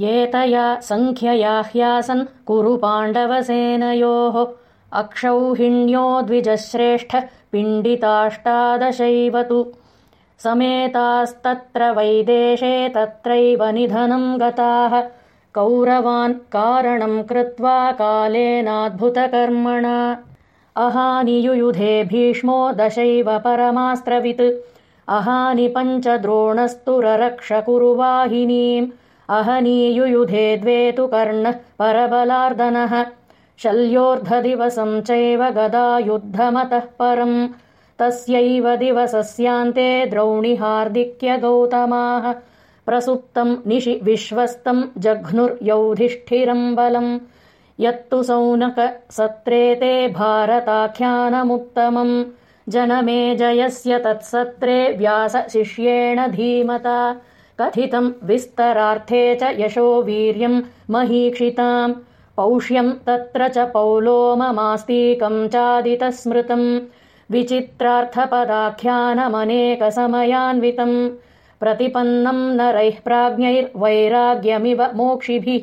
एतया सङ्ख्यया ह्यासन् कुरु पाण्डवसेनयोः। अक्षौहिण्यो द्विजश्रेष्ठ पिण्डिताष्टादशैव तु। समेतास्तत्र वैदेशे तत्रैव निधनम् गताः। कौरवान् कारणम् कृत्वा कालेनाद्भुतकर्मणा। अहानियुयुधे भीष्मो दशैव परमास्त्रवित्। अहानि पञ्चद्रोणस्तुररक्ष कुरु वाहिनीम् अहनीयुयुधे द्वे तु कर्णः परबलार्दनः। शल्योऽर्धदिवसम् चैव गदायुद्धमतः परम्। तस्यैव दिवसस्यान्ते द्रौणिहार्दिक्यगौतमाः प्रसुप्तम् निशि विश्वस्तम् जघ्नुर्यौधिष्ठिरम् बलम्। यत्तु सौनकसत्रे भारताख्यानमुत्तमम्। जनमेजयस्य तत्सत्रे व्यासशिष्येण धीमता कथितम् विस्तरार्थे च यशो वीर्यम् महीक्षिताम्। पौष्यम् तत्र च पौलोममास्तीकम् चादितस्मृतम्। विचित्रार्थपदाख्यानमनेकसमयान्वितम्। प्रतिपन्नम् नरैः प्राज्ञैर्वैराग्यमिव मोक्षिभिः